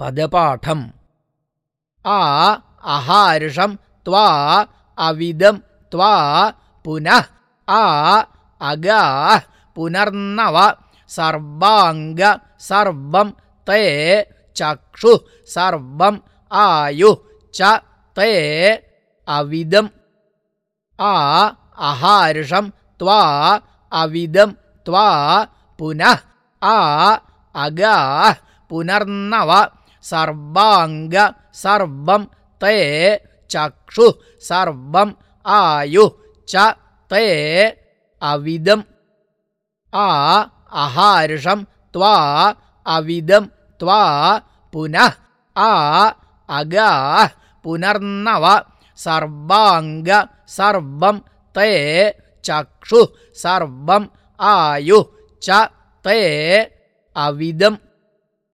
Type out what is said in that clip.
पदपाठम् आ अहार्षं त्वा अविदं त्वा पुनः आ अगाः पुनर्नव सर्वाङ्ग सर्वं ते चक्षुः सर्वम् आयुः च ते अविदम् आ अहार्षं त्वा अविदं त्वा पुनः आ अगाः पुनर्नव सर्वाङ्ग सर्वं ते चक्षुः सर्वम् आयुः च ते अविदम्। आ अहार्षं त्वा अविदं त्वा पुनः आ अगाः पुनर्नव सर्वाङ्ग सर्वं ते चक्षुः सर्वम् आयुः च ते अविदम्